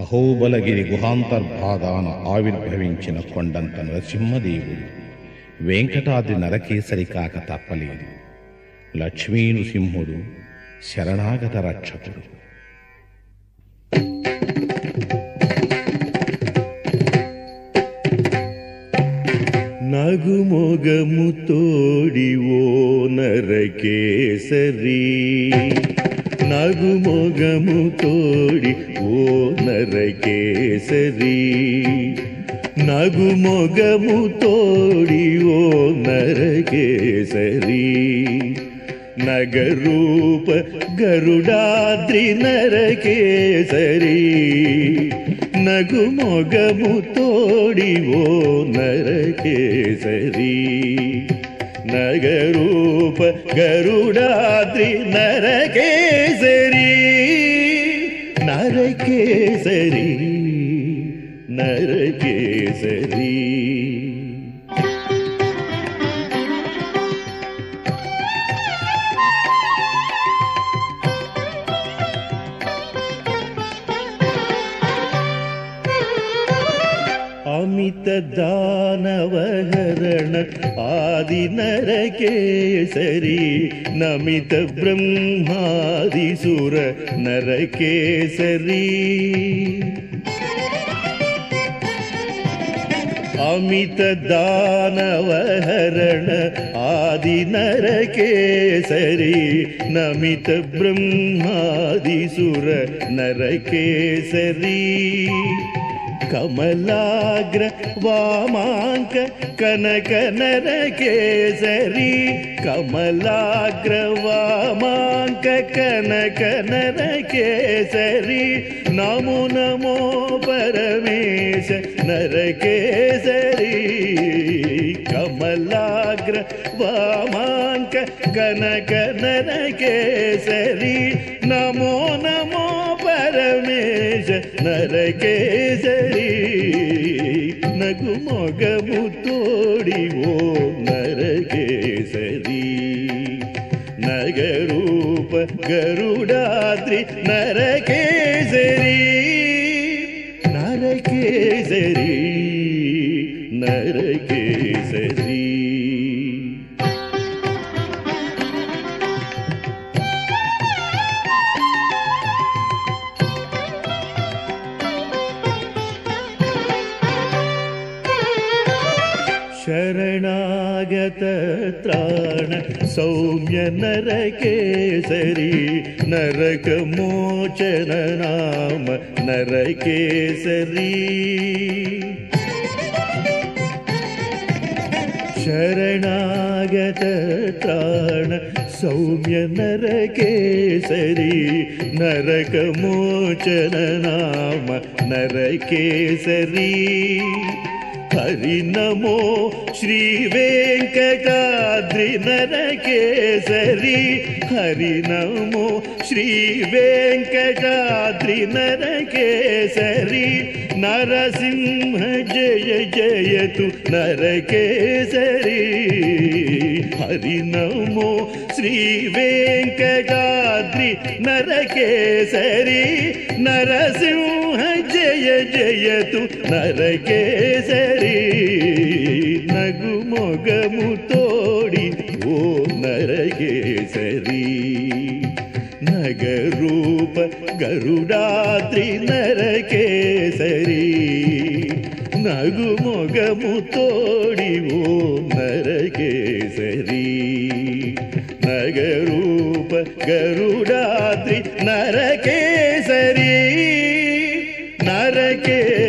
అహోబలగిరి గుహాంతర్భాగాన ఆవిర్భవించిన కొండంత నరసింహదేవుడు. వెంకటాద్రి నరకేసరి కాక తప్పలేదు. లక్ష్మీ నృసింహుడు శరణాగత రక్షకుడు. నగుమొగము తోడి ఓ నరకేసరి. నగుమొగము తోడి ఓ నరకేసరి. నగుమొగము తోడి ఓ నరకేసరి. నగరూప గరుడాద్రి నరకేసరి. నగు మొగము తోడి ఓ నరకేసరి. நகரூப கருடாத்ரி நரகேசரி நரகேசரி நரகேசரி. அமித தானவ ஆதிநரகேசரி நமித பிரம்மாதிசுர நரகேசரி அமித தானவஹரண ஆதிநரகேசரி நமித பிரம்மாதிசுர நரகேசரி कमलाग्र वामांक नर केसरी। कमलाग्र वामाङ्क कनकनरकेसरी नमो नमो परमेश नर केसरी। कमलाग्र वामांक कनक नर केसरी। नमो नमो నరకేసరి కమలాగ్ర నరకేసరి నగు మొగము తోడి ఓ నరకేసరి నగరూప గరుడాద్రి నరకేసరి गत सौम्य नर नरकमोचन नाम मोचन शरणागतत्राण सौम्य नर नरकमोचन नाम नरकेसरी हरी नमो श गगा्री नर केसरी हरी नमो श हरिनमो श्रीवेङ्कटाद्रिनरकेसरी हरिनमो नर सिंह जय जयतु नरकेसरी। हरिनमो श्रीवेङ्कटाद्रि नर सिंह जय जयतु नरकेसरी। జయ నరకేసరి నగు మొగము తోడి ఓ నరకేసరి. నగరూప గరుడాద్రి నరకేసరి. నగు మొగము తోడి ఓ నరకేసరి. నగరూప గరుడాద్రి నరకేసరి. నరకే